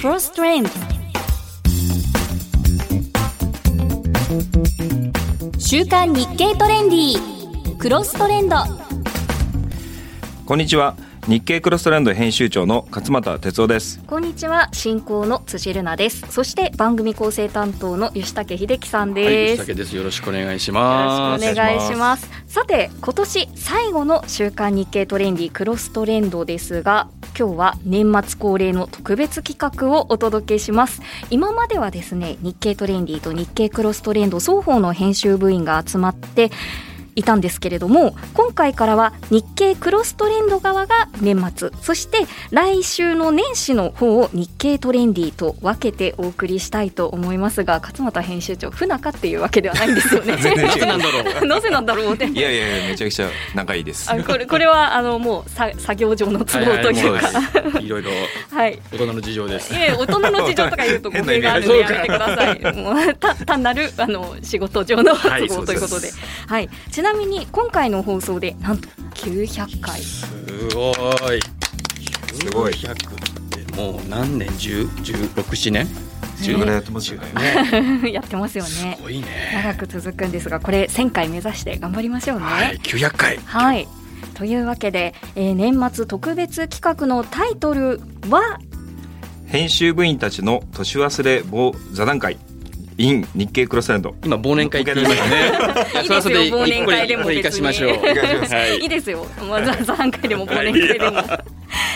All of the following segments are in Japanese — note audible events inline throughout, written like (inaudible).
Cross Trend 週刊日経トレンディクロストレンド。こんにちは。日経クロストレンド編集長の勝俣哲夫です。こんにちは。進行の辻瑠奈です。そして番組構成担当の吉武秀樹さんはい、です、吉武です。よろしくお願いしよます。ろしくお願いします。さて今年最後の週刊日経トレンディクロストレンドですが今日は年末恒例の特別企画をお届けします。今まではですね日経トレンディと日経クロストレンド双方の編集部員が集まっていたんですけれども今回からは日経クロストレンド側が年末そして来週の年始の方を日経トレンディと分けてお送りしたいと思いますが勝俣編集長不仲っていうわけではないんですよね全然違うなんだろう？(laughs) なぜなんだろう？っていやいやいやめちゃくちゃ仲いいですあこれこれはあのもうさ作業上の都合というか、はいはい、いろいろ (laughs) はい。大人の事情ですい。え大人の事情とか言うと語弊があるのでやめてください。(laughs) もうた単なるあの仕事上の都はい合ということで、そはい。ちなみに今回の放送でなんと900回。すごい。すごい100ってもう何年？十十六七年？十ぐらいやってますよねね。(laughs) やってますよねす。ごいね。長く続くんですが、これ1000回目指して頑張りましょうね。はい、九百回。はい。というわけで、えー年末特別企画のタイトルは？編集部員たちの年忘れ棒座談会 in 日経クロストレンド今忘年会って言いましたね。いいですよ忘年会でもこれ生かしましょう。別にいいいいですよ。まあ、座談会でも忘年会でも。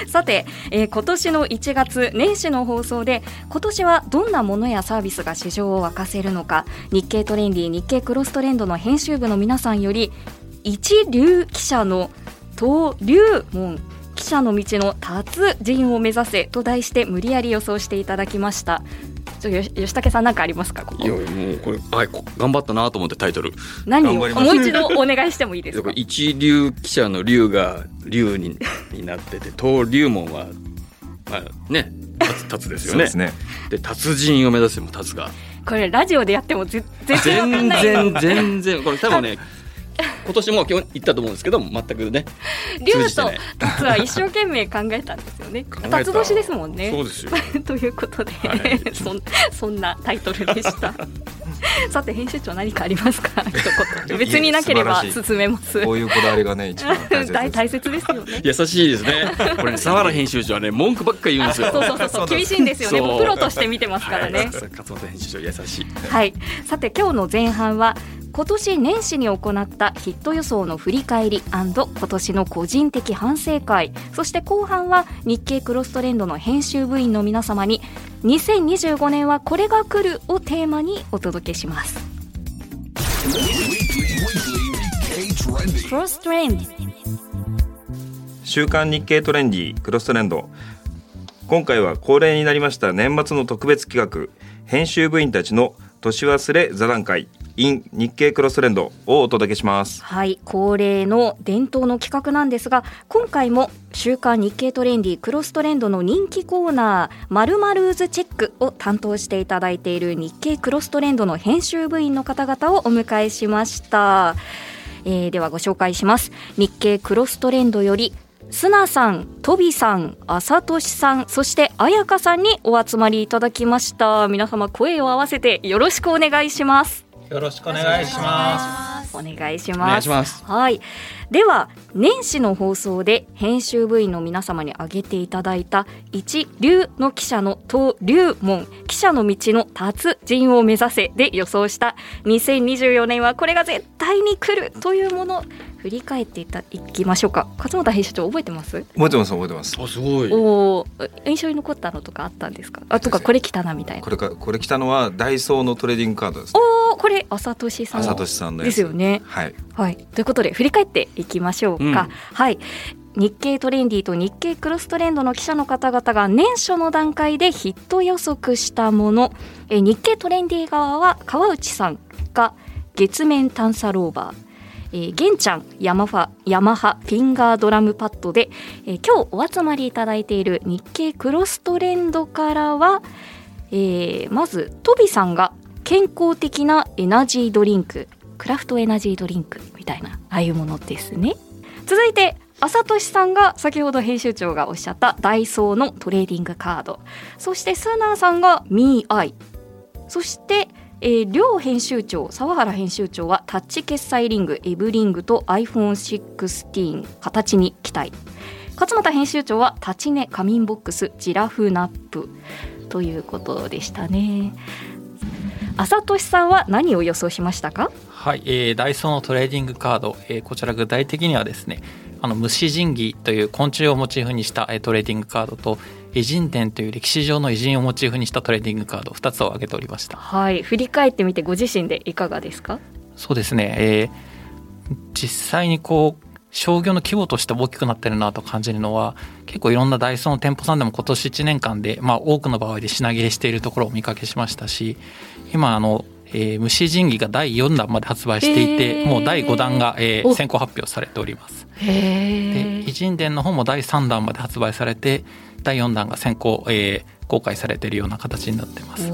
さて、えー今年の1月年始の放送で今年はどんなものやサービスが市場を沸かせるのか日経トレンディ日経クロストレンドの編集部の皆さんより一流記者の登竜門記者の道の達人を目指せと題して無理やり予想していただきましたちょよし吉武さん何かありますか？ここ。いやもうこれはいこ頑張ったなと思ってタイトル。何を？もう一度お願いしてもいいですか？(laughs) 一流記者の流が流に (laughs) になってて登竜門はまあね立つ (laughs) 立つですよね。そうですね。で達人を目指しても立つが。これラジオでやっても全全然全然全然。これ多分ね今年も今日言ったと思うんですけど全くね龍と通じてない。達は一生懸命考えたんですよね。辰年ですもんそうねですよ。(laughs) ということで、はい。そんそんなタイトルでした。さて編集長何かありますか？別になければ進めます。こういうこだわりがね一番大切大です大切ですよね。優しいですね。これね沢原編集長はね文句ばっかり言うんですよ。そうそうそうそう。厳しいんですよね。プロとして見てますからね。はい。勝本編集長優しい。はい、さて今日の前半は今年年始に行ったヒット予想の振り返り今年の個人的反省会。そして後半は日経クロストレンドの編集部員の皆様に2025年はこれが来るをテーマにお届けします。クロストレンド。週刊日経トレンディクロストレンド。今回は恒例になりました年末の特別企画編集部員たちの年忘れ座談会 in 日経クロストレンドをお届けします。はい恒例の伝統の企画なんですが今回も週刊日経トレンディクロストレンドの人気コーナー「まるまるズチェック」を担当していただいている日経クロストレンドの編集部員の方々をお迎えしました、えーではご紹介します。日経クロストレンドよりスナさん、トビさん、あさとしさん、そしてあやかさんにお集まりいただきました。皆様声を合わせてよろしくお願いします。よろしくお願いします。お願いしおます。願いしますはい。では年始の放送で編集部員の皆様に挙げていただいた一流の記者の登竜門記者の道の達人を目指せで予想した2024年はこれが絶対に来るというもの振り返っていたいきましょうか。勝俣編集長覚えてます？覚えてます覚えてます。あすごい。おー印象に残ったのとかあったんですか？あとかこれ来たなみたいな。これかこれ来たのはダイソーのトレーディングカードです。ねおーこれ朝俊さん朝俊さんのやつ。ですよね。はいはい、ということで振り返っていきましょうか、うん。はい。日経トレンディと日経クロストレンドの記者の方々が年初の段階でヒット予測したもの。えー日経トレンディ側は川内さんが月面探査ローバー。えちゃんヤマファヤマハフィンガードラムパッドで、えー今日お集まりいただいている日経クロストレンドからは、えーまずトビさんが健康的なエナジードリンククラフトエナジードリンクみたいなああいうものですね。続いて朝俊さんが先ほど編集長がおっしゃったダイソーのトレーディングカード。そしてスーナーさんがミーアイ。そして、えー、両編集長沢原編集長はタッチ決済リングエブリングと iPhone16 形に期待。勝俣編集長はタチネ仮眠ボックスジラフナップ。ということでしたね。朝俊さんは何を予想しましたか？はい、えー、ダイソーのトレーディングカード、えー、こちら具体的にはですねあの虫神器という昆虫をモチーフにした、えー、トレーディングカードと偉人伝という歴史上の偉人をモチーフにしたトレーディングカード2つを挙げておりました。はい振り返ってみてご自身でいかがですか？そうですね、えー、実際にこう商業の規模として大きくなってるなと感じるのは結構いろんなダイソーの店舗さんでも今年1年間で、まあ、多くの場合で品切れしているところをお見かけしましたし今あの、えー、虫神器が第4弾まで発売していてもう第5弾が、えー、先行発表されております。で偉人伝の方も第3弾まで発売されて第4弾が先行、えー、公開されているような形になってます。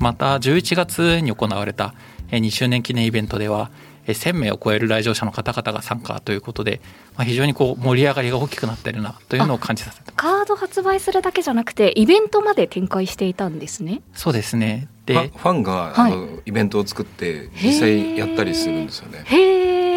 また11月に行われた2周年記念イベントでは1000名を超える来場者の方々が参加ということで、まあ、非常にこう盛り上がりが大きくなってるなというのを感じさせてカード発売するだけじゃなくてイベントまで展開していたんですね。そうですね。でファンが、はい、あのイベントを作って実際やったりするんですよね。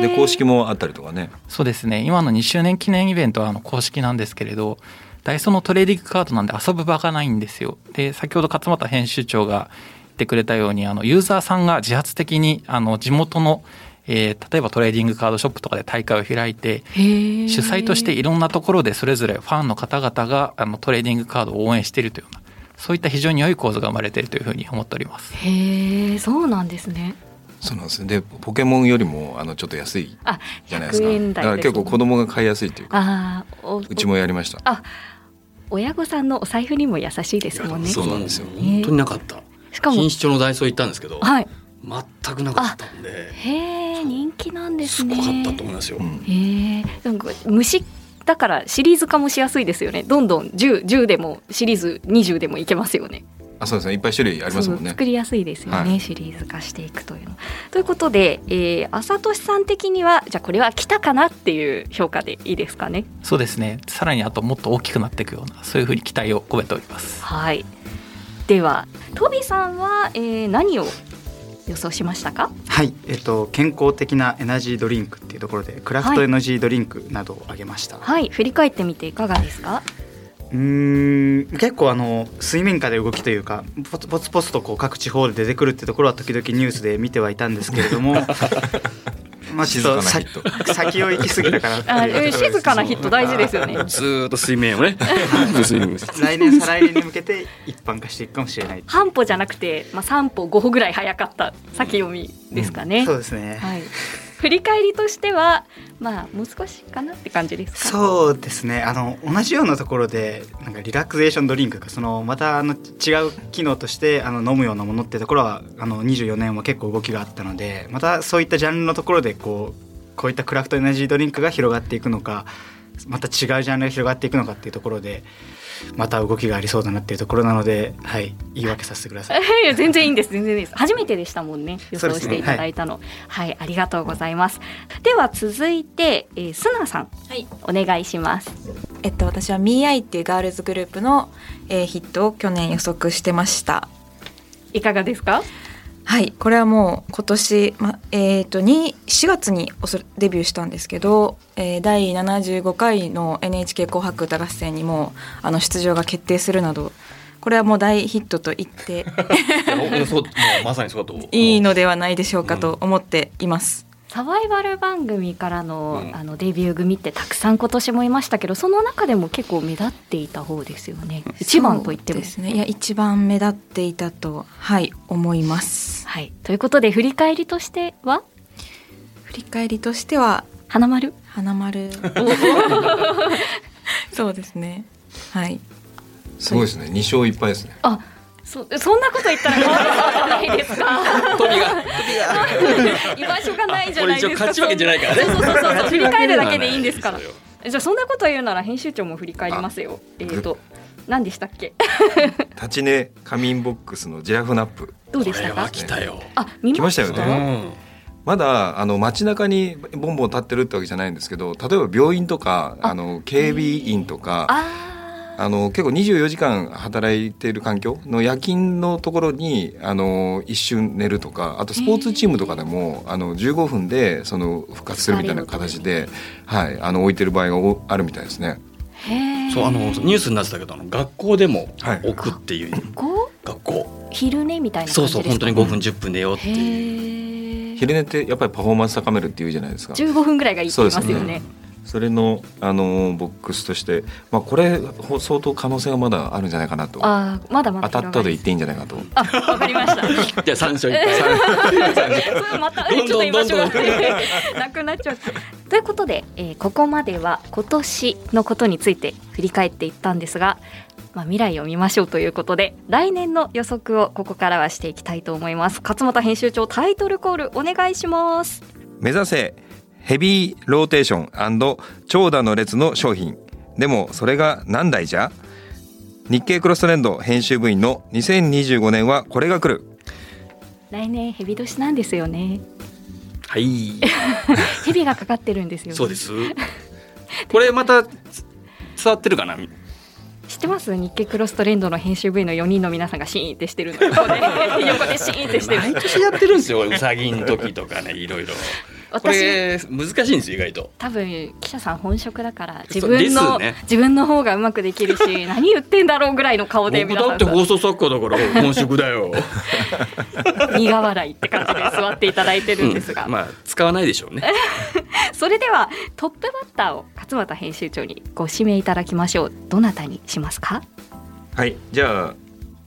で公式もあったりとかね。そうですね。今の2周年記念イベントはあの公式なんですけれどダイソーのトレーディングカードなんで遊ぶ場がないんですよ。で先ほど勝俣編集長が言ってくれたようにあのユーザーさんが自発的にあの地元のえー、例えばトレーディングカードショップとかで大会を開いて主催としていろんなところでそれぞれファンの方々があのトレーディングカードを応援しているというようなそういった非常に良い構図が生まれているというふうに思っております。へえそうなんですね。そうなんですでポケモンよりもあのちょっと安いじゃないですか。だから結構子供が買いやすいというかうちもやりました。あ親御さんのお財布にも優しいですもんね。そうなんですよ。本当になかった。しかも錦糸町のダイソー行ったんですけど、はい、全くなかったんで。へえ人気なんですね。すごかったと思いますよ、うん、へえなんか虫だからシリーズ化もしやすいですよね。どんどん 10, 10でもシリーズ20でもいけますよね。あそうですね。いっぱい種類ありますもんね。作りやすいですよね、はい、シリーズ化していくというの。ということで、えー、朝俊さん的にはじゃあこれは来たかなっていう評価でいいですかね？そうですね。さらにあともっと大きくなっていくようなそういうふうに期待を込めております。はい。ではトビさんは、えー、何を予想しましたか？はい、えっと、健康的なエナジードリンクっていうところでクラフトエナジードリンクなどを挙げました、はい、はい、振り返ってみていかがですか？うん結構あの水面下で動きというかポツポツポツとこう各地方で出てくるっていうところは時々ニュースで見てはいたんですけれども (laughs) まあちょっと先を行き過ぎたかなあ静かなヒット大事ですよね。ずっと水面をね来年再来年に向けて一般化していくかもしれない。半歩じゃなくて、まあ、3歩5歩ぐらい早かった先読みですかね、うん、そうですね、はい、振り返りとしてはまあもう少しかなって感じですか？そうですね。あの同じようなところでなんかリラクゼーションドリンクかそのまたあの違う機能としてあの飲むようなものってところはあの24年は結構動きがあったのでまたそういったジャンルのところでこうこういったクラフトエナジードリンクが広がっていくのかまた違うジャンルが広がっていくのかっていうところでまた動きがありそうだなっていうところなので、はい、言い訳させてください。(laughs) いや全然いいんです、全然いいです。初めてでしたもんね、予想していただいたの。ねはい、はい、ありがとうございます。では続いて、えー、スナさん、はい、お願いします。えっと私は MeI っていうガールズグループの、えー、ヒットを去年予測してました。いかがですか？はいこれはもう今年、まえーと、と4月にデビューしたんですけど、えー、第75回の NHK 紅白歌合戦にもあの出場が決定するなどこれはもう大ヒットと言ってそうまさにそうだといいのではないでしょうかと思っています。サバイバル番組からの,うん、あのデビュー組ってたくさん今年もいましたけどその中でも結構目立っていた方ですよね。一番と言っても。ですね。いや一番目立っていたとはい思います。はい、ということで振り返りとしては？振り返りとしては花丸。花丸。(laughs) そうですね。はい。すごいですね。二勝一敗ですね。あそそんなこと言ったらかわいそうじゃないですか。飛びが飛びが居場所がないじゃないですか。勝ち負けじゃないからね。そうそうそうそう振り返るだけでいいんですから。じゃあそんなこと言うなら編集長も振り返りますよ。えっ、ー、と何でしたっけ？立ち寝仮眠ボックスのジラフナップ。どうでしたか？来たよ。あ見ましたよね。まだあの街中にボンボン立ってるってわけじゃないんですけど例えば病院とかあの警備員とかああの結構24時間働いている環境の夜勤のところにあの一瞬寝るとかあとスポーツチームとかでもあの15分でその復活するみたいな形で、はい、あの置いてる場合がおあるみたいですね。そうあのニュースになってたけどあの学校でもはい。置くっていう、こ学校。う昼寝みたいなそう感じですか？そう本当に5分10分寝ようっていう。昼寝ってやっぱりパフォーマンス高めるっていうじゃないですか。15分ぐらいがいいって言いますよねそれのあのボックスとして、まあ、これほ相当可能性がまだあるんじゃないかなと。当ああまだまだたったと言っ広ていいんじゃないかと。あわかりました。(laughs) じゃあ三章いっぱい。(laughs) それまたどんどんちょっと今しどんどん。なくなっちゃう。ということで、えーここまでは今年のことについて振り返っていったんですが、まあ、未来を見ましょうということで来年の予測をここからはしていきたいと思います。勝俣編集長タイトルコールお願いします。目指せヘビーローテーション長蛇の列の商品。でもそれが何台じゃ？日経クロストレンド編集部員の2025年はこれが来る。来年ヘビ年なんですよね。はい。(laughs) ヘビがかかってるんですよ、ね、そうです。これまたつ伝わってるかな？知ってます？日経クロストレンドの編集部員の4人の皆さんがシーンってしてるの。横で横でシーンってしてる。毎年やってるんですよ。うさぎの時とかねいろいろ。こ私？れ難しいんですよ意外と。多分記者さん本職だから自分の、ね自分の方がうまくできるし (laughs) 何言ってんだろうぐらいの顔で僕だって放送作家だから本職だよ。(laughs) 苦笑いって感じで座っていただいてるんですが、うんまあ使わないでしょうね。(laughs) それではトップバッターを勝俣編集長にご指名いただきましょう。どなたにしますか？はいじゃあ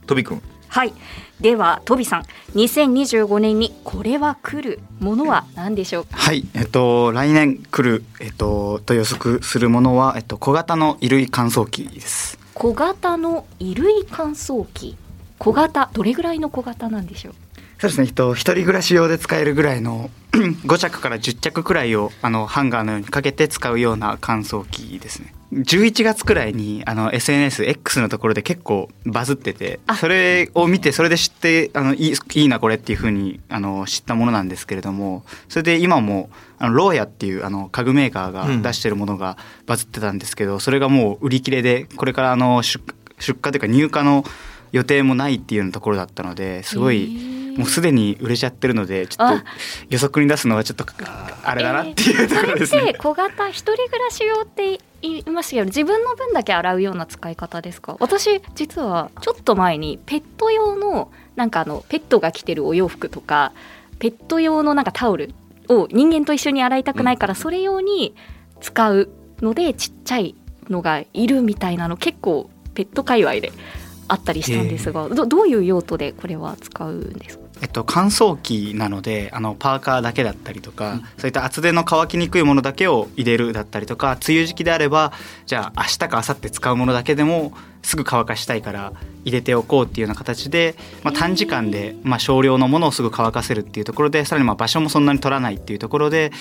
とびくんはいではトビさん2025年にこれは来るものは何でしょうか？はい、えっと来年来るえっとと予測するものはえっと小型の衣類乾燥機です。小型の衣類乾燥機？小型どれぐらいの小型なんでしょう？そうですね。えっと一人暮らし用で使えるぐらいの (clears throat) 5着から10着くらいをあのハンガーのようにかけて使うような乾燥機ですね。11月くらいにあの SNS X のところで結構バズっててあそれを見てそれで知ってあのいいいいなこれっていう風にあの知ったものなんですけれどもそれで今もあのローヤっていうあの家具メーカーが出してるものがバズってたんですけど、それがもう売り切れでこれからあの出出荷というか入荷の予定もないっていうようなところだったのですごいへーもうすでに売れちゃってるのでちょっとあ。予測に出すのはちょっとあれだなっていうところですね。それって小型一人暮らし用って言いましたけど自分の分だけ洗うような使い方ですか？私実はちょっと前にペット用のなんかあのペットが着てるお洋服とかペット用のなんかタオルを人間と一緒に洗いたくないからそれ用に使うのでちっちゃいのがいるみたいなの結構ペット界隈であったりしたんですがどどういう用途でこれは使うんですか？えっと、乾燥機なのであのパーカーだけだったりとか、そういった厚手の乾きにくいものだけを入れるだったりとか梅雨時期であればじゃあ明日か明後日使うものだけでもすぐ乾かしたいから入れておこうっていうような形で、まあ、短時間で、まあ、少量のものをすぐ乾かせるっていうところでさらにまあ場所もそんなに取らないっていうところで、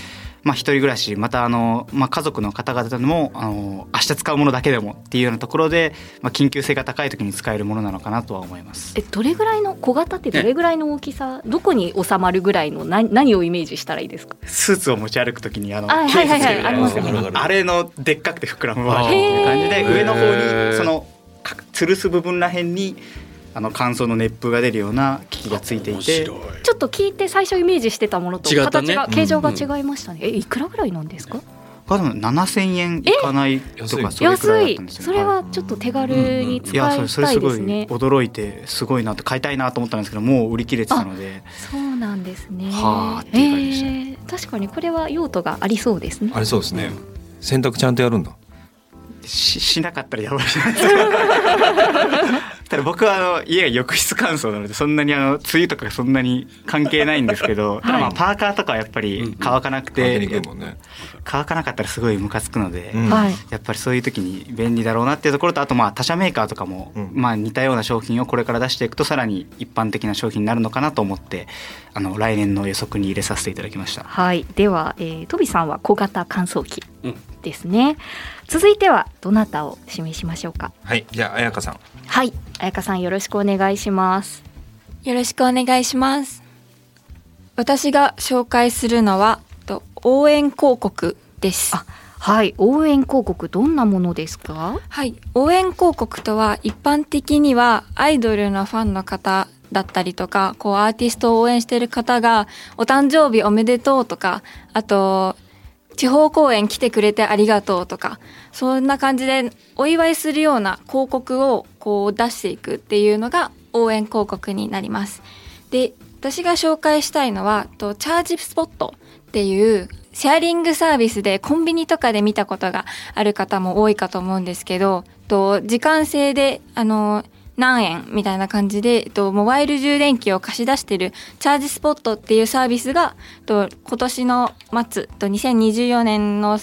まあ、一人暮らしまたあの、まあ、家族の方々でもあの明日使うものだけでもっていうようなところで、まあ、緊急性が高い時に使えるものなのかなとは思います。えどれぐらいの小型ってどれぐらいの大きさどこに収まるぐらいの何何をイメージしたらいいですか？スーツを持ち歩くときにあのあはいはいはいありますあれのでっかくて膨らむバージョンっていう感じで上の方にそのか吊るす部分らへんにあの乾燥の熱風が出るような機器がついてい面てちょっと聞いて最初イメージしてたものと違ったね。形が、形状が違いましたね、えいくらぐらいなんですか？これでも7000円いかないとかそれくらいだ安いったんですよそれはちょっと手軽に使いやそれいたいそれすごいですね、驚いてすごいなって買いたいなと思ったんですけどもう売り切れてたので。そうなんですね。はあっていう感じでした。えー確かにこれは用途がありそうですね。あれそうですね。洗濯ちゃんとやるんだししなかったらやばいじゃないですか。(laughs) ただ僕はあの家が浴室乾燥なのでそんなにあの梅雨とかそんなに関係ないんですけど、ただまあパーカーとかはやっぱり乾かなくて、乾きにくいもんね。乾かなかったらすごいムカつくので、うん。はい。やっぱりそういう時に便利だろうなっていうところとあとまあ他社メーカーとかも、うん。まあ似たような商品をこれから出していくとさらに一般的な商品になるのかなと思ってあの来年の予測に入れさせていただきました。はい。では、えー、トビさんは小型乾燥機。うんですね、続いてはどなたを指名しましょうか？はいじゃあ彩香さん。はい彩香さんよろしくお願いします。よろしくお願いします。私が紹介するのはと応援広告です。あはい応援広告どんなものですか？はい、応援広告とは一般的にはアイドルのファンの方だったりとかこうアーティストを応援している方がお誕生日おめでとうとかあと地方公演来てくれてありがとうとかそんな感じでお祝いするような広告をこう出していくっていうのが応援広告になります。で私が紹介したいのはとチャージスポットっていうシェアリングサービスでコンビニとかで見たことがある方も多いかと思うんですけどと時間制であの何円みたいな感じでとモバイル充電器を貸し出してるチャージスポットっていうサービスがと今年の末と2024年の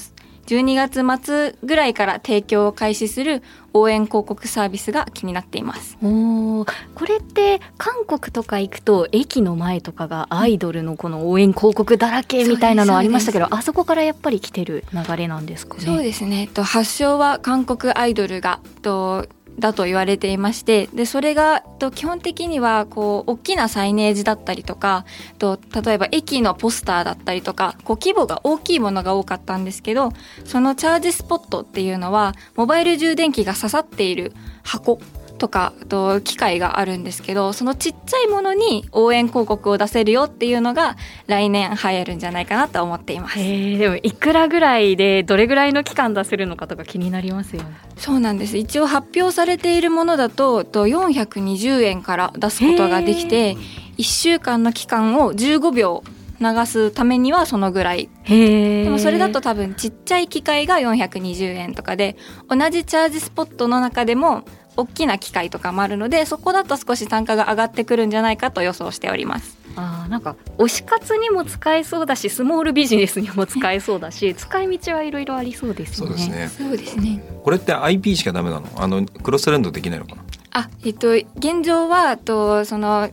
12月末ぐらいから提供を開始する応援広告サービスが気になっています。おーこれって韓国とか行くと駅の前とかがアイドルのこの応援広告だらけみたいなのありましたけどあそこからやっぱり来てる流れなんですかね？そうですね。と発祥は韓国アイドルがとだと言われていましてでそれがと基本的にはこう大きなサイネージだったりとかと例えば駅のポスターだったりとかこう規模が大きいものが多かったんですけどそのチャージスポットっていうのはモバイル充電器が刺さっている箱とかあと機械があるんですけどそのちっちゃいものに応援広告を出せるよっていうのが来年流行るんじゃないかなと思っています。でもいくらぐらいでどれぐらいの期間出せるのかとか気になりますよね。そうなんです。一応発表されているものだとと420円から出すことができて1週間の期間を15秒流すためにはそのぐらい。でもそれだと多分ちっちゃい機械が420円とかで同じチャージスポットの中でも大きな機械とかもあるのでそこだと少し単価が上がってくるんじゃないかと予想しております。あーなんか推し活にも使えそうだしスモールビジネスにも使えそうだし (laughs) 使い道はいろいろありそうですよね。そうですね。そうですね。これって IP しかダメなの？あのクロストレンドできないのかな？あえっと現状はとその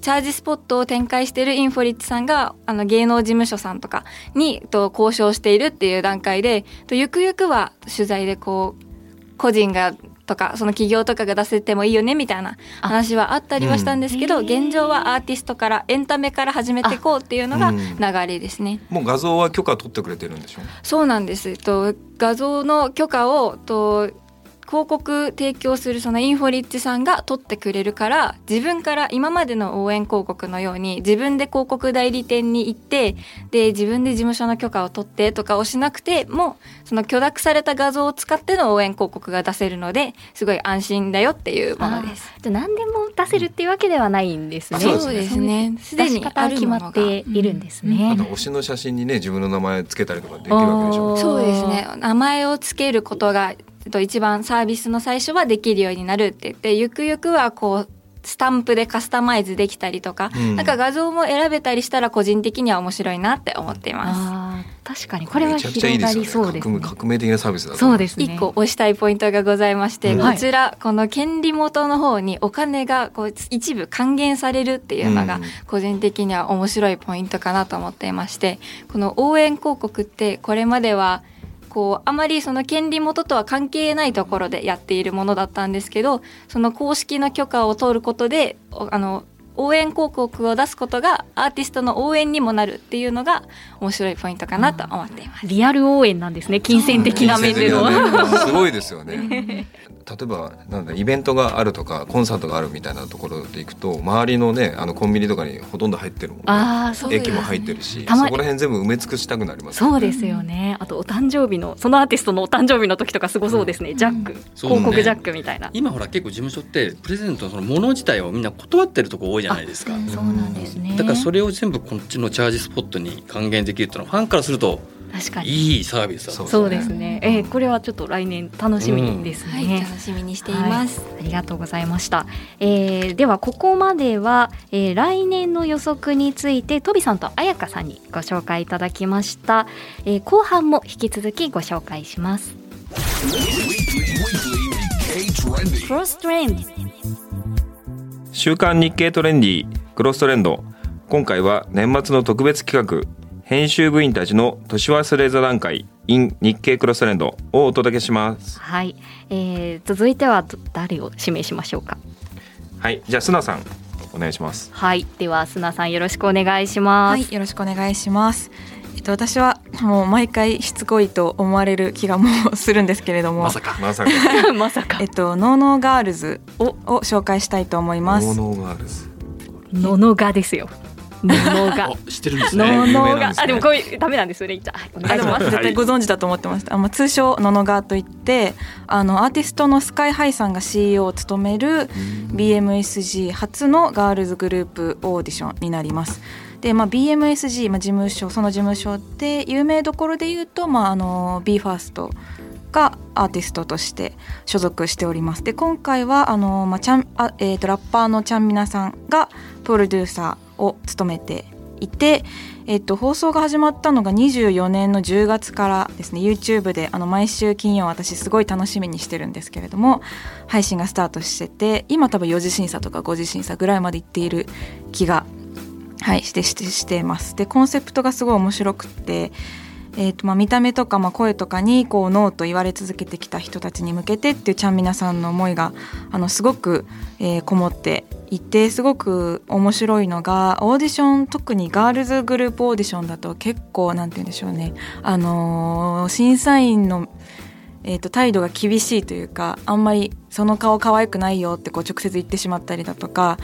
チャージスポットを展開しているインフォリッツさんがあの芸能事務所さんとかにと交渉しているっていう段階でとゆくゆくは取材でこう個人がとかその企業とかが出せてもいいよねみたいな話はあったりはしたんですけど、うん現状はアーティストからエンタメから始めていこうっていうのがうん流れですね。もう画像は許可取ってくれてるんでしょ？そうなんです。と画像の許可をと広告提供するそのインフォリッチさんが取ってくれるから自分から今までの応援広告のように自分で広告代理店に行ってで自分で事務所の許可を取ってとかをしなくてもその許諾された画像を使っての応援広告が出せるのですごい安心だよっていうものです。じゃあ何でも出せるっていうわけではないんですね。そうですねすでに決まっているんですあね。と推しの写真にね自分の名前つけたりとかできるわけでしょそうですね名前をつけることがえっと一番サービスの最初はできるようになるって言ってゆくゆくはこうスタンプでカスタマイズできたりとか、うんなんか画像も選べたりしたら個人的には面白いなって思っています。確かにこれは広ですよねがりそうですね。革命的なサービスだとそうですね。一個押したいポイントがございまして、うんこちらこの権利元の方にお金がこう一部還元されるっていうのがうん個人的には面白いポイントかなと思っていましてこの応援広告ってこれまではこうあまりその権利元とは関係ないところでやっているものだったんですけどその公式の許可を取ることでおあの応援広告を出すことがアーティストの応援にもなるっていうのが面白いポイントかなと思っています。リアル応援なんですね。金銭的な面での。すごいですよね。(laughs) 例えばなんだイベントがあるとかコンサートがあるみたいなところで行くと周りのねあのコンビニとかにほとんど入ってるもんね。ああ、そう駅も入ってるし、そこら辺全部埋め尽くしたくなりますよね。そうですよね。あとお誕生日のそのアーティストのお誕生日の時とかすごそうですね。ジャック、そうね広告ジャックみたいな。今ほら結構事務所ってプレゼントのそのもの自体をみんな断ってるとこ多いじゃないですか。そうなんですね。だからそれを全部こっちのチャージスポットに還元できるっていうのはファンからすると確かに。いいサービスだとそうそうですね。えーこれはちょっと来年楽しみですね。はい、楽しみにしています。はい、ありがとうございました、えーではここまでは、えー来年の予測についてトビさんと彩香さんにご紹介いただきました、えー後半も引き続きご紹介します。クロストレンド週刊日経トレンディクロストレンド。今回は年末の特別企画編集部員たちの年忘れ座談会 in 日経クロストレンドをお届けします。はい、えー続いてはど誰を指名しましょうか？はい。じゃあ須名さんお願いします。はい。では砂さんよろしくお願いします、はい、よろしくお願いします。えっと、私はもう毎回しつこいと思われる気がもうするんですけれども、まさか。まさか。(laughs) まさか。えっと、 No No Girls を紹介したいと思います。 No No Girls。ノノガですよノノガ (laughs) あ知ってるんですのね有のがあでもこれダメなんですよねじゃあはいお願いします絶対ご存知だと思ってました。あまあ、通称ノノガーといってあのアーティストの SKY-HI さんが CEO を務める BMSG 初のガールズグループオーディションになります。で、まあ、BMSG、まあ、事務所その事務所で有名どころで言うと、まあ、あの BE:FIRST がアーティストとして所属しております。で今回はあの、まあちゃんあえー、とラッパーのちゃんみなさんがプロデューサーを務めていて、えっと、放送が始まったのが24年の10月からですね YouTube であの毎週金曜私すごい楽しみにしてるんですけれども配信がスタートしてて今多分4次審査とか5次審査ぐらいまで行っている気が、はい、してしてしてます。でコンセプトがすごい面白くってえーとまあ、見た目とかまあ声とかにこうノーと言われ続けてきた人たちに向けてっていうちゃんみなさんの思いがあのすごく、えーこもっていてすごく面白いのがオーディション特にガールズグループオーディションだと結構なんて言うんでしょうね、あのー審査員のえー、と態度が厳しいというかあんまりその顔可愛くないよってこう直接言ってしまったりだとか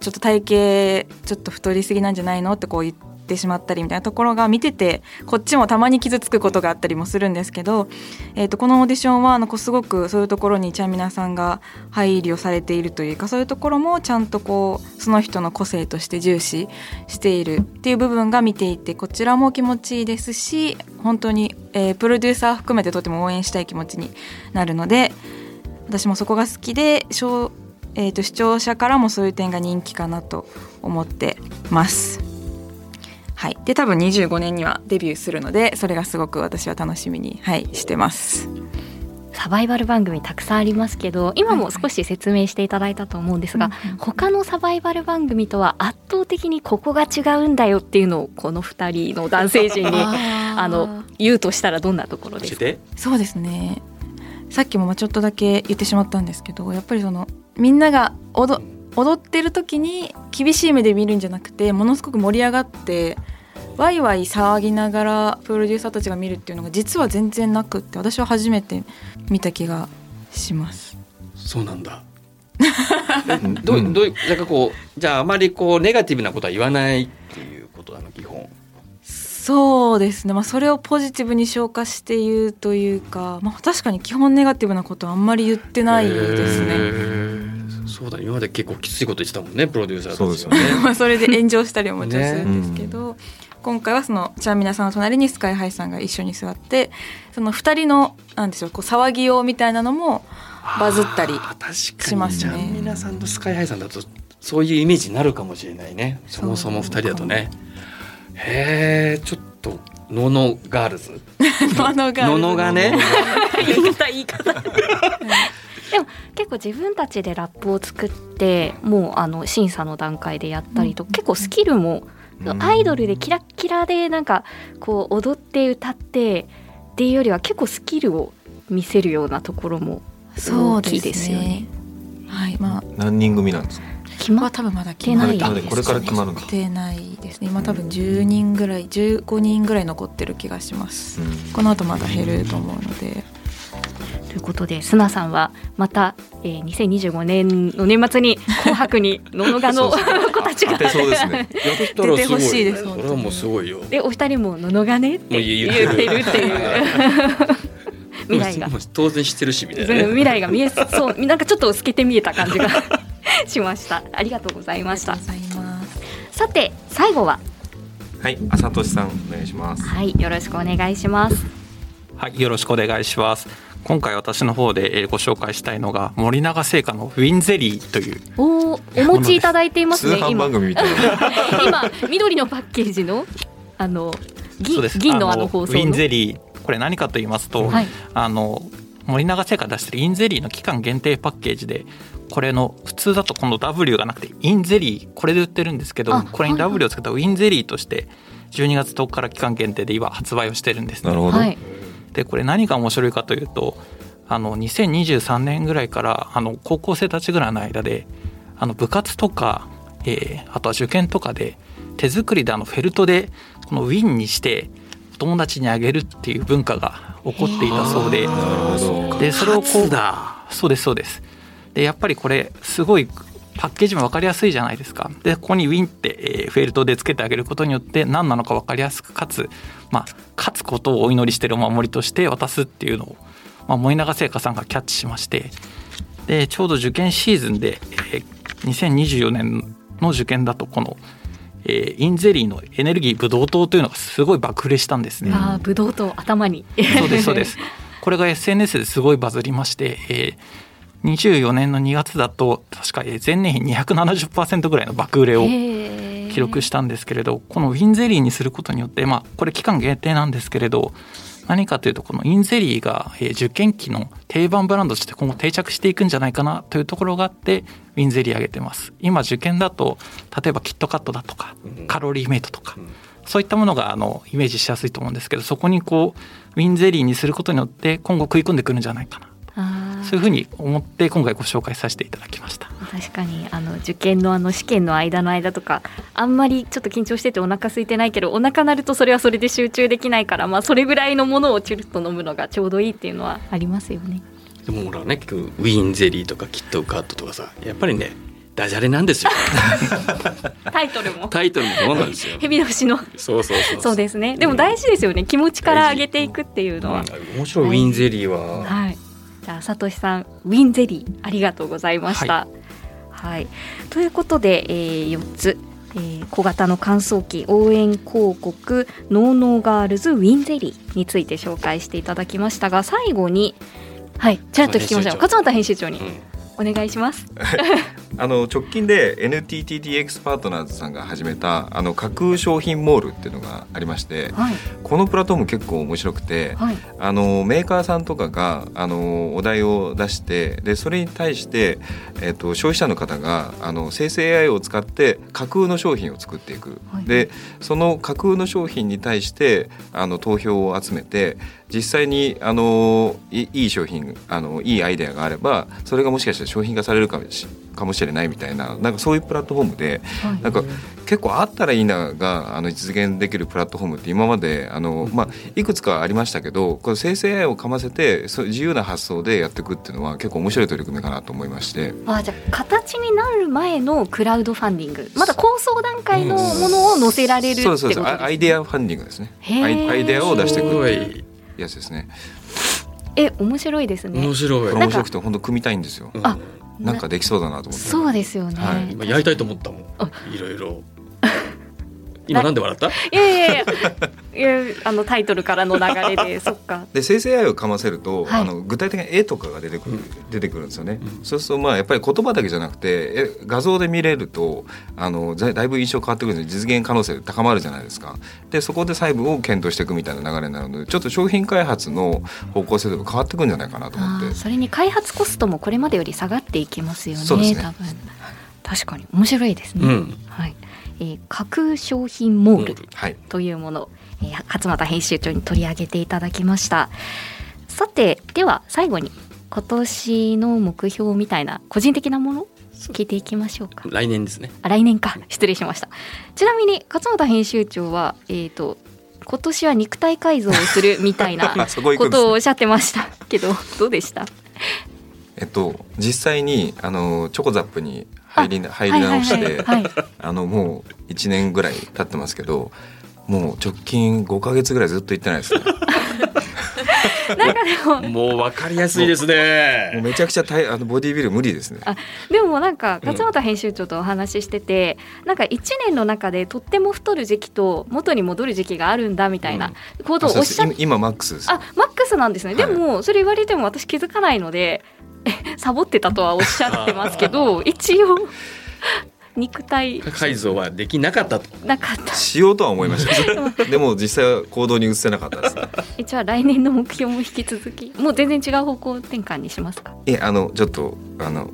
ちょっと体型ちょっと太りすぎなんじゃないのってこう言ってしまったりみたいなところが見ててこっちもたまに傷つくことがあったりもするんですけど、えー、とこのオーディションはあのすごくそういうところにちゃんみなさんが配慮されているというかそういうところもちゃんとこうその人の個性として重視しているっていう部分が見ていてこちらも気持ちいいですし本当に、えープロデューサー含めてとても応援したい気持ちになるので私もそこが好きでしょうえー、と視聴者からもそういう点が人気かなと思ってます。はい、で多分25年にはデビューするのでそれがすごく私は楽しみに、はい、してます。サバイバル番組たくさんありますけど今も少し説明していただいたと思うんですが、うんうん。他のサバイバル番組とは圧倒的にここが違うんだよっていうのをこの2人の男性陣にあの言うとしたらどんなところですか？そうですね。さっきもまあちょっとだけ言ってしまったんですけどやっぱりそのみんなが踊踊ってる時に厳しい目で見るんじゃなくてものすごく盛り上がってワイワイ騒ぎながらプロデューサーたちが見るっていうのが実は全然なくって私は初めて見た気がします。そうなんだ。どうどういうなんかこうじゃああまりこうネガティブなことは言わないっていうことなの基本。そうですね、まあ、それをポジティブに消化して言うというか、まあ、確かに基本ネガティブなことはあんまり言ってないですへね。ーそうだ今まで結構きついこと言ってたもんねプロデューサーたちそうですよね。(laughs) まあそれで炎上したりももちろんするんですけど、今回はそのちゃんみなさんの隣にスカイハイさんが一緒に座ってその2人のなんでしょうこう騒ぎようみたいなのもバズったりしに。ますね。じゃあ皆さんとスカイハイさんだとそういうイメージになるかもしれないね。そもそも二人だとね。へえちょっとノノガールズ。ののがノノがね。(laughs) 言い方言い方 (laughs) でも結構自分たちでラップを作ってもうあの審査の段階でやったりと、結構スキルも、うん。アイドルでキラッキラでなんかこう踊って歌ってっていうよりは結構スキルを見せるようなところも大きいですよね。はいまあ何人組なん。ですか決まっは多分まだ決てないこれから決まるんだないですね。今多分10人ぐらい15人ぐらい残ってる気がします。この後まだ減ると思うので。ということで、スナさんはまた、えー、2025年の年末に紅白にののがの子たちが (laughs) 出てほしいです。それはもうすごいよ。でお二人もののがね？ってもう言言ってるってるっていう未来が。当然知ってるしみたいなね。未来が見えそう。なんかちょっと透けて見えた感じが (laughs) しました。ありがとうございました。さて最後は？はい朝俊さんお願いします。はいよろしくお願いします。はい、よろしくお願いします。今回私の方でえーご紹介したいのが森永製菓のウィンゼリーというおおお持ちいただいています通販ね今。番組みたいな。(laughs) 今緑のパッケージのあの銀そうです。銀のあの放送ウィンのゼリーこれ何かと言いますと、はい。あの森永製菓出してるインゼリーの期間限定パッケージでこれの普通だとこの W がなくてインゼリーこれで売ってるんですけどあこれに W をつけたウィンゼリーとして12月10日から期間限定で今発売をしてるんですね。なるほど、はいでこれ何が面白いかというとあの2023年ぐらいからあの高校生たちぐらいの間であの部活とかえーあとは受験とかで手作りであのフェルトでこのウィンにしてお友達にあげるっていう文化が起こっていたそうで。でそれをこうそうですそうです。でやっぱりこれすごいパッケージも分かりやすいじゃないですかでここにウィンって、えーフェルトでつけてあげることによって何なのか分かりやすくかつ、まあ、勝つことをお祈りしてるお守りとして渡すっていうのを、まあ、森永製菓さんがキャッチしましてでちょうど受験シーズンで、えー2024年の受験だとこの、えーインゼリーのエネルギーブドウ糖というのがすごい爆売れしたんですね。ああブドウと頭にそうですそうです。これが SNS ですごいバズりまして、えー、24年の2月だと確かえー前年比270%ぐらいの爆売れを記記録したんですけれどこのウィンゼリーにすることによってまあこれ期間限定なんですけれど何かというとこのインゼリーがえー受験期の定番ブランドとして今後定着していくんじゃないかなというところがあってウィンゼリー上げてます。今受験だと例えばキットカットだとかカロリーメイトとかそういったものがあのイメージしやすいと思うんですけどそこにこうウィンゼリーにすることによって今後食い込んでくるんじゃないかなそういうふうに思って今回ご紹介させていただきました。確かにあの受験のあの試験の間の間とかあんまりちょっと緊張しててお腹空いてないけどお腹鳴るとそれはそれで集中できないからまあそれぐらいのものをチュルッと飲むのがちょうどいいっていうのはありますよね。でもほらね結局ウィンゼリーとかキットカットとかさやっぱりねダジャレなんですよ。(laughs) タイトルも。タイトルもそうなんですよ。蛇の節の。そうそうそう。そうですね。でも大事ですよね。気持ちから上げていくっていうのは。うん。面白いウィンゼリーは、はい。じゃあ、さとしさん、ウィンゼリー、ありがとうございました。はい。ということで、えー、4つ。えー小型の乾燥機応援広告 No No Girls ウィンゼリーについて紹介していただきましたが最後にはいちらっと聞きましょう勝俣編集長にうんお願いします、あの直近で NTTDX パートナーズさんが始めたあの架空商品モールっていうのがありましてはい。このプラットフォーム結構面白くてはい。あのメーカーさんとかがあのお題を出してでそれに対して、えっと消費者の方があの生成 AI を使って架空の商品を作っていく、はい。でその架空の商品に対してあの投票を集めて実際にあのいいい商品あのいいアイデアがあればそれがもしかしたら商品化されるかもしかもしれないみたいななんかそういうプラットフォームではい。なんか結構あったらいいながあの実現できるプラットフォームって今まであの、まあ、いくつかありましたけどこれ生成 AI をかませてそう自由な発想でやっていくっていうのは結構面白い取り組みかなと思いまして。あじゃあ形になる前のクラウドファンディング。まだ構想段階のものを載せられるってことですそうそうですあアイデアファンディングですね。アイアイデアを出していくすごっていう。いやつですね。え面白いですね。面白い。これ面白くて本当組みたいんですよ。うんあなんかできそうだなと思って。そうですよね、はい。今やりたいと思ったもん。あいろいろ今なんで笑った？(laughs) いやいやいや。いやあのタイトルからの流れで (laughs) そっか。で生成 AI をかませると、はい。あの具体的な絵とかが出てくる、出てくるんですよね、うん。そうするとまあやっぱり言葉だけじゃなくてえ画像で見れるとあのだだいぶ印象変わってくるんで実現可能性高まるじゃないですか。でそこで細部を検討していくみたいな流れになるのでちょっと商品開発の方向性とか変わってくるんじゃないかなと思って。それに開発コストもこれまでより下がっていきますよねそうですね。多分。確かに。面白いですね、うん。はい、えー架空商品モールはい。というものを、えー勝俣編集長に取り上げていただきました。さてでは最後に今年の目標みたいな個人的なもの聞いていきましょうか。来年ですね。あ来年か。失礼しました。ちなみに勝俣編集長はえっ、と今年は肉体改造をするみたいな (laughs) ことをおっしゃってましたけどどうでした？えっと実際にあのチョコザップに入りな入り直して、あのもう1年ぐらい経ってますけどもう直近5か月ぐらいずっと行ってないですね。(laughs) なんかでももう分かりやすいですね。もうめちゃくちゃ大あのボディービル無理ですね。あでもなんか勝俣編集長とお話ししてて、なんか1年の中でとっても太る時期と元に戻る時期があるんだみたいなことをおっしゃっあそうです今今マックスです。あマックスなんですね、はい。でもそれ言われても私気づかないのでえ (laughs) サボってたとはおっしゃってますけど (laughs) 一応肉体。改造はできなかった。となかった。しようとは思いました。(laughs) でも実際は行動に移せなかったです。ね一応来年の目標も引き続き。もう全然違う方向転換にしますか？いえあのちょっとあの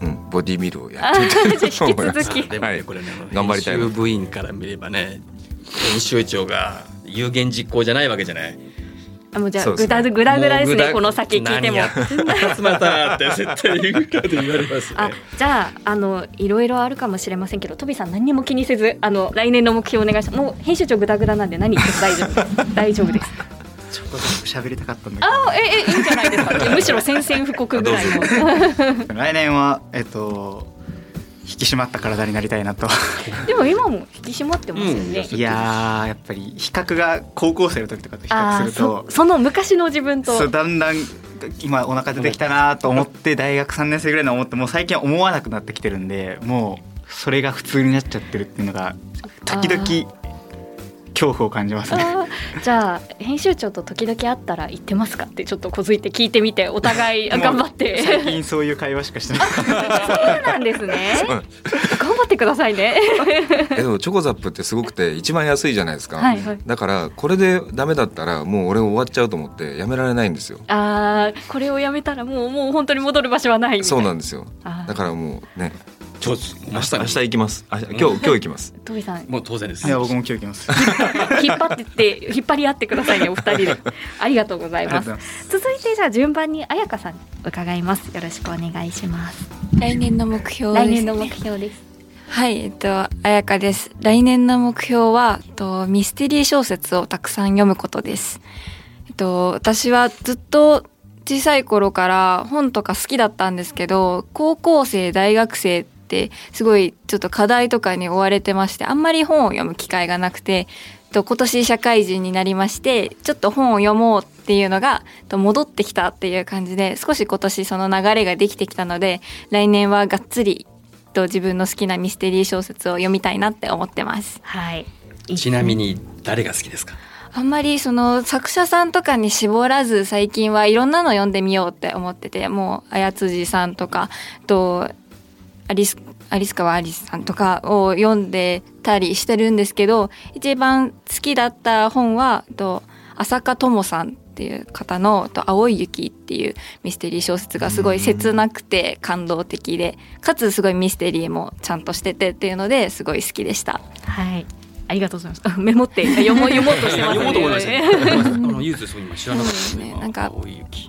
うんボディービルをやあってみたいじゃあ引きと思います。続きでもはい。ねこれね頑張りたいな編集部員から見ればね編集長が有言実行じゃないわけじゃないあもうじゃあぐだぐだぐだですねこの先聞いても。何やってんだ。(laughs) 勝俣って絶対言うから言われますね。あじゃああのいろいろあるかもしれませんけどトビさん何にも気にせずあの来年の目標お願いします。もう編集長ぐだぐだなんで何言っても大丈夫。(laughs) 大丈夫です。ちょこちょこ喋りたかったんだけど。あええいいんじゃないですか。むしろ宣戦布告ぐらいの。(laughs) 来年はえっと引き締まった体になりたいなと。でも今も引き締まってますよね、うんいやーやっぱり比較が高校生の時とかと比較するとそその昔の自分と。そうだんだん今お腹出てきたなと思って大学3年生ぐらいの思ってもう最近は思わなくなってきてるんでもうそれが普通になっちゃってるっていうのが時々恐怖を感じますね。じゃあ編集長と時々会ったら言ってますかってちょっとこづいて聞いてみてお互いあ頑張って。最近そういう会話しかしてない。そうなんですね。う (laughs) ん頑張ってくださいね。えでもチョコザップってすごくて一番安いじゃないですか、はいはい。だからこれでダメだったらもう俺終わっちゃうと思ってやめられないんですよ。あーこれをやめたらもうもう本当に戻る場所はないそうなんですよ。だからもうねちょ明日明日行きます。あ今日今日行きます。トビさん。もう当然です。いや僕も今日行きます。(laughs) 引っ張ってって引っ張り合ってくださいねお二人で。(laughs) ありがとうございありがますとうございます。続いてじゃあ順番に彩香さんに伺います。よろしくお願いします。来年の目標です、来年の目標です。はい、えっと、あやかです。来年の目標は、えっと、ミステリー小説をたくさん読むことです。えっと、私はずっと小さい頃から本とか好きだったんですけど、高校生、大学生ってすごいちょっと課題とかに追われてまして、あんまり本を読む機会がなくて、と今年社会人になりまして、ちょっと本を読もうっていうのがと戻ってきたっていう感じで、少し今年その流れができてきたので、来年はがっつりと自分の好きなミステリー小説を読みたいなって思ってます。はい。ちなみに誰が好きですか？あんまりその作者さんとかに絞らず最近はいろんなの読んでみようって思っててもう綾辻さんとかとアリスアリス川アリスさんとかを読んでたりしてるんですけど一番好きだった本はと浅香智さんっていう方のと「青い雪」っていうミステリー小説がすごい切なくて感動的でかつすごいミステリーもちゃんとしててっていうのですごい好きでした。はいありがとうございます。あ (laughs) メモって読もう読もうとしてますね。読もうと思いましたねあのユーズそう今知らなかった。ですねなんか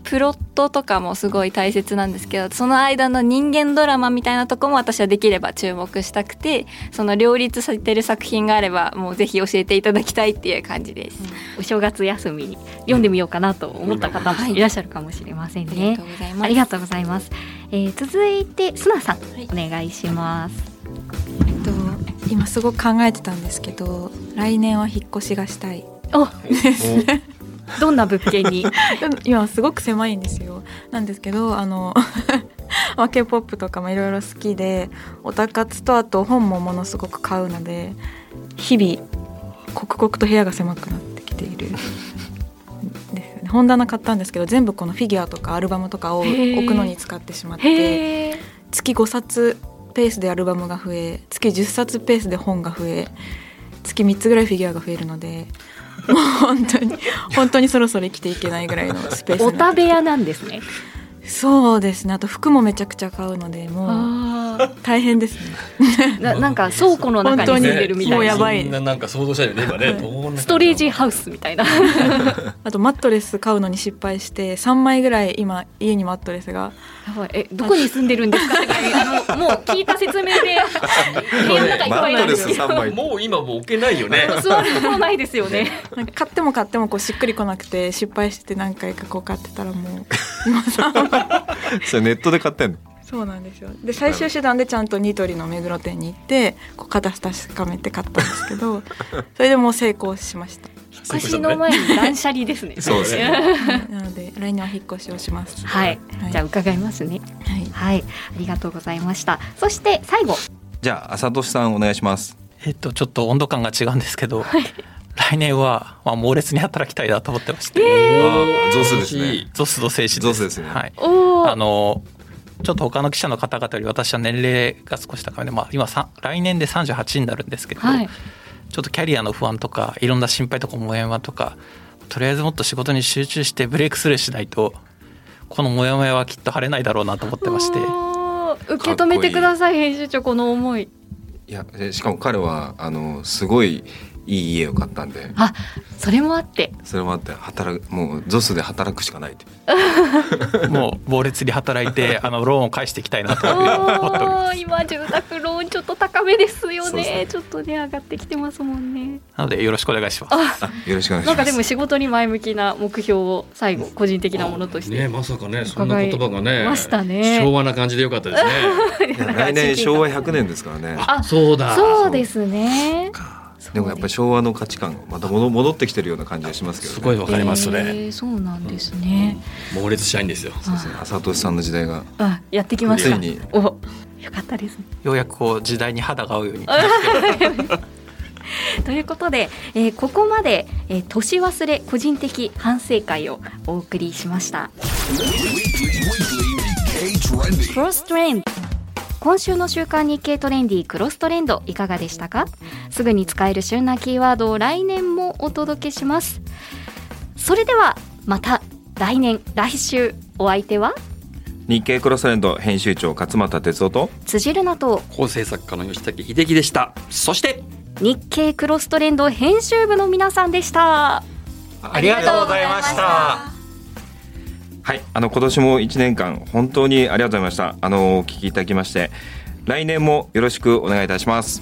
プロットとかもすごい大切なんですけどその間の人間ドラマみたいなとこも私はできれば注目したくてその両立されてる作品があればもうぜひ教えていただきたいっていう感じです。お正月休みに読んでみようかなと思った方もい。らっしゃるかもしれませんありねがとうございます。ありがとうございます、えー、続いてスナさん、お願いします。えっと今すごく考えてたんですけど来年は引っ越しがしたい。お (laughs) どんな物件に？(laughs) 今すごく狭いんですよ。なんですけどあのまあ K-POP とかもいろいろ好きでオタ活とあと本もものすごく買うので日々刻々と部屋が狭くなってきている。んですよね。本棚買ったんですけど全部このフィギュアとかアルバムとかを置くのに使ってしまって月5冊ペースでアルバムが増え月10冊ペースで本が増え月3つぐらいフィギュアが増えるのでもう本当に本当にそろそろ生きていけないぐらいのスペースおになってた。部屋なんですね。そうですね。あと服もめちゃくちゃ買うのでもうあ大変ですね。ー (laughs) ななんか倉庫の中に住んでるみたいな。もうやばい。ななんか想像したよね今ね。どうなストレージハウスみたいな。(laughs) あとマットレス買うのに失敗して3枚ぐらい今家にマットレスが。やばい。えどこに住んでるんですか？(laughs) もう聞いた説明で部屋の中いっぱいなんですよ。マットレス三枚。もう今もう置けないよね。座るところないですよね。なんか買っても買ってもこうしっくりこなくて失敗してて何回かこう買ってたらもう今3枚 (laughs) それネットで買ってんの？そうなんですよ。で最終手段でちゃんとニトリの目黒店に行ってこう形確かめて買ったんですけど (laughs) それでもう成功しました。私の前に断捨離ですね。そうですね。なので来年は引っ越しをします。はい、はい。じゃあ伺いますね。はい。はい。ありがとうございました。そして最後。じゃあ朝俊さんお願いします。えっとちょっと温度感が違うんですけど、来年は、まあ、猛烈に働きたいなと思ってまして、あゾスですね。ゾスと静止ゾスですね。はい、おあのちょっと他の記者の方々より私は年齢が少し高めで、まあ、今さ来年で38になるんですけど、はい。ちょっとキャリアの不安とかいろんな心配とかモヤモヤとかとりあえずもっと仕事に集中してブレイクスルーしないとこのモヤモヤはきっと晴れないだろうなと思ってまして。受け止めてください編集長この思い。いやえしかも彼はあのすごいいい家を買ったんで。あそれもあって。それもあって働くもうゾスで働くしかないって (laughs) もう猛烈に働いて (laughs) あのローンを返していきたいなと思っております。今住宅ローンちょっと高めですよね。ね。ちょっとね上がってきてますもんね。なのでよろしくお願いします。あよろしくお願いしなんかますでも仕事に前向きな目標を最後個人的なものとして、ねまさかねそんな言葉がねましたね。昭和な感じでよかったですね。(laughs) 来年昭和100年ですからね。あそうだ。そうですねでもやっぱり昭和の価値観がまた戻戻ってきてるような感じがしますけど、ね、すごいわかりますそれ、えーそうなんですね、猛烈社員ですよ。そうですね。浅戸さんの時代があやってきました。ついに。およかったです。ねようやくこう時代に肌が合うように (laughs) ということで、えーここまで、えー年忘れ個人的反省会をお送りしました。クロストレンド今週の週刊日経トレンディクロストレンドいかがでしたか？すぐに使える旬なキーワードを来年もお届けします。それではまた来年来週お相手は？日経クロストレンド編集長勝俣哲夫と辻るなと。構成作家の吉武秀樹でした。そして日経クロストレンド編集部の皆さんでした。ありがとうございましたはい。あの今年も1年間本当にありがとうございました。あのお聞きいただきまして。来年もよろしくお願いいたします。